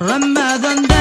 Ramadan